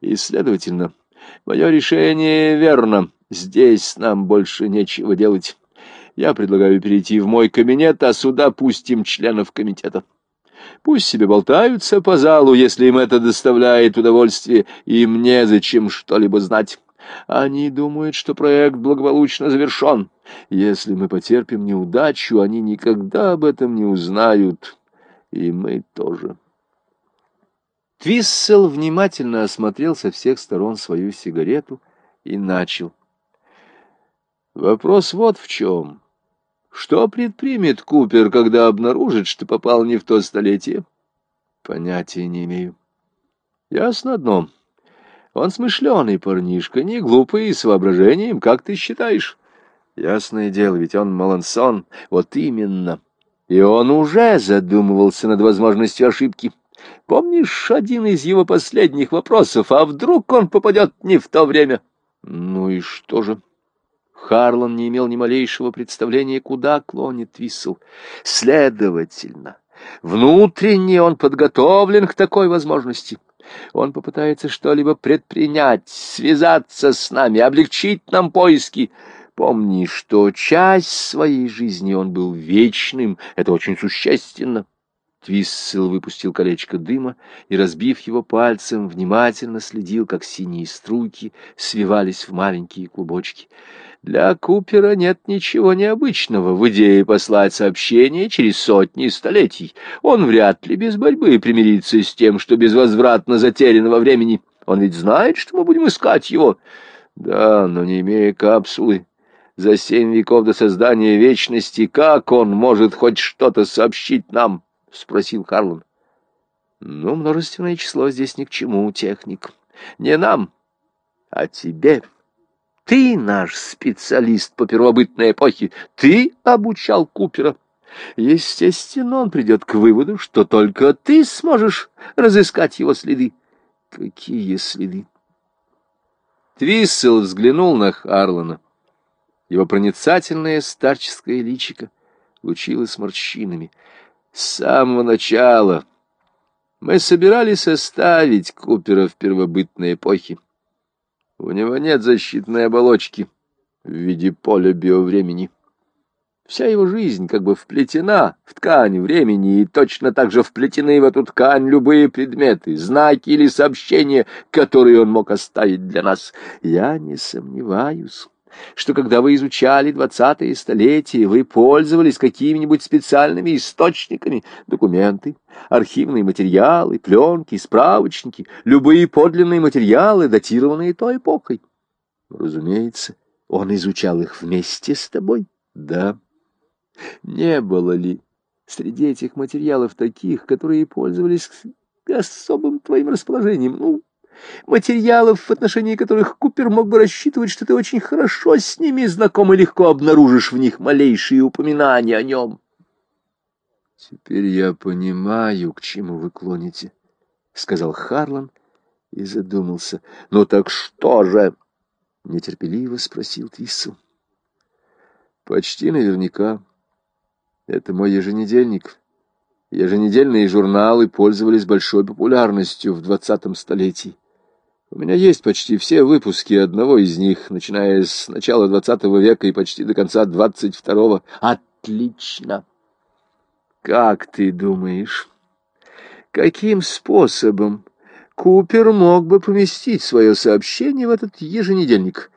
И, следовательно, мое решение верно. Здесь нам больше нечего делать. Я предлагаю перейти в мой кабинет, а сюда пустим членов комитета. Пусть себе болтаются по залу, если им это доставляет удовольствие, и мне зачем что-либо знать. Они думают, что проект благополучно завершен. Если мы потерпим неудачу, они никогда об этом не узнают, и мы тоже. Твиссел внимательно осмотрел со всех сторон свою сигарету и начал. Вопрос вот в чем. Что предпримет Купер, когда обнаружит, что попал не в то столетие? Понятия не имею. Ясно одно. Он смышленый парнишка, не глупый с воображением, как ты считаешь? Ясное дело, ведь он Малансон. Вот именно. И он уже задумывался над возможностью ошибки. Помнишь один из его последних вопросов? А вдруг он попадет не в то время? Ну и что же? Харлан не имел ни малейшего представления, куда клонит Твиссел. Следовательно, внутренне он подготовлен к такой возможности. Он попытается что-либо предпринять, связаться с нами, облегчить нам поиски. Помни, что часть своей жизни он был вечным, это очень существенно. Твиссел выпустил колечко дыма и, разбив его пальцем, внимательно следил, как синие струйки свивались в маленькие клубочки. Для Купера нет ничего необычного в идее послать сообщение через сотни столетий. Он вряд ли без борьбы примирится с тем, что безвозвратно затерянного времени. Он ведь знает, что мы будем искать его. Да, но не имея капсулы, за семь веков до создания вечности, как он может хоть что-то сообщить нам? — спросил Харлан. — Ну, множественное число здесь ни к чему, техник. Не нам, а тебе. — ты наш специалист по первобытной эпохе. Ты обучал Купера. Естественно, он придет к выводу, что только ты сможешь разыскать его следы. Какие следы? Твиссел взглянул на Харлана. Его проницательное старческое личико лучилось морщинами. С самого начала мы собирались оставить Купера в первобытной эпохе. У него нет защитной оболочки в виде поля биовремени. Вся его жизнь как бы вплетена в ткань времени, и точно так же вплетены в эту ткань любые предметы, знаки или сообщения, которые он мог оставить для нас. Я не сомневаюсь что когда вы изучали двадцатые столетия, вы пользовались какими-нибудь специальными источниками, документы, архивные материалы, пленки, справочники, любые подлинные материалы, датированные той эпохой. Разумеется, он изучал их вместе с тобой. Да. Не было ли среди этих материалов таких, которые пользовались особым твоим расположением? Ну, материалов, в отношении которых Купер мог бы рассчитывать, что ты очень хорошо с ними знаком и легко обнаружишь в них малейшие упоминания о нем. «Теперь я понимаю, к чему вы клоните», — сказал Харлан и задумался. «Ну так что же?» — нетерпеливо спросил Твиссел. «Почти наверняка. Это мой еженедельник». Еженедельные журналы пользовались большой популярностью в двадцатом столетии. У меня есть почти все выпуски одного из них, начиная с начала двадцатого века и почти до конца двадцать второго. Отлично! Как ты думаешь, каким способом Купер мог бы поместить свое сообщение в этот еженедельник?